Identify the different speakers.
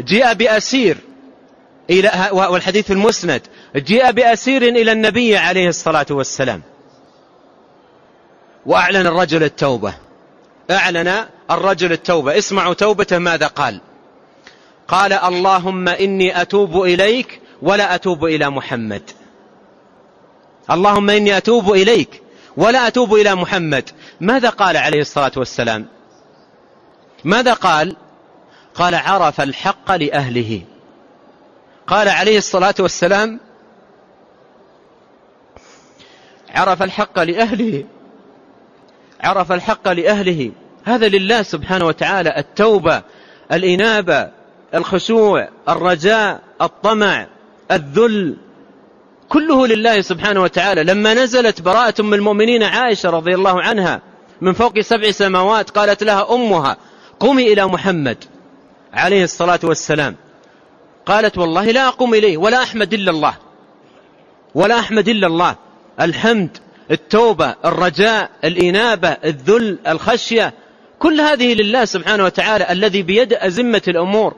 Speaker 1: جيء بأسير إلى والحديث المسند. جيء بأسير إلى النبي عليه الصلاة والسلام. وأعلن الرجل التوبة. أعلن الرجل التوبة. اسمعوا توبته ماذا قال. قال اللهم إني أتوب إليك ولا أتوب إلى محمد. اللهم إني أتوب إليك ولا أتوب إلى محمد. ماذا قال عليه الصلاة والسلام؟ ماذا قال؟ قال عرف الحق لأهله. قال عليه الصلاة والسلام عرف الحق لأهله. عرف الحق لأهله. هذا لله سبحانه وتعالى التوبة الإنابة الخشوع الرجاء الطمع الذل كله لله سبحانه وتعالى. لما نزلت براءة من المؤمنين عائشة رضي الله عنها من فوق سبع سماوات قالت لها أمها قومي إلى محمد. عليه الصلاة والسلام. قالت والله لا أقوم إليه ولا أحمد إلا الله. ولا أحمد إلا الله. الحمد التوبة الرجاء الإنابة الذل الخشية. كل هذه لله سبحانه وتعالى الذي بيد أزمة الأمور.